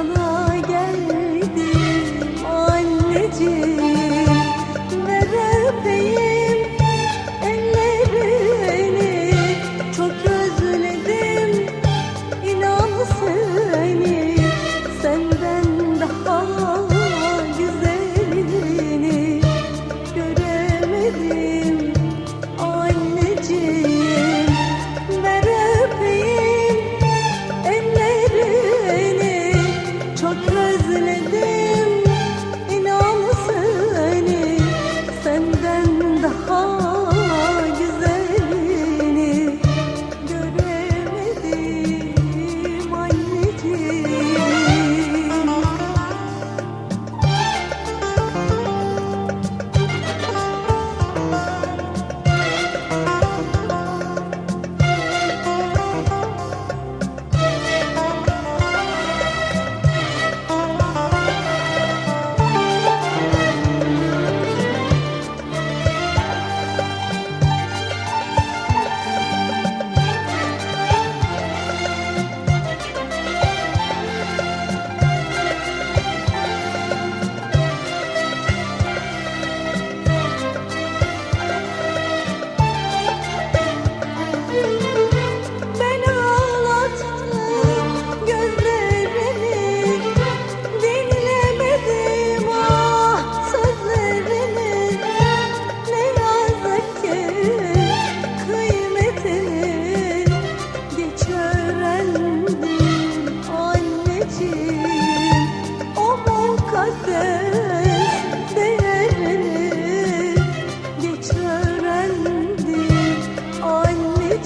sana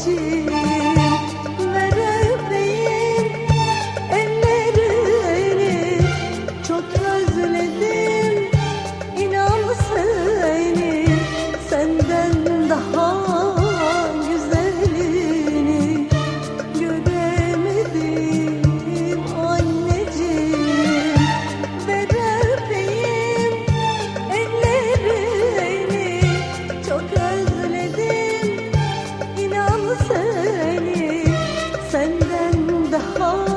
ji the whole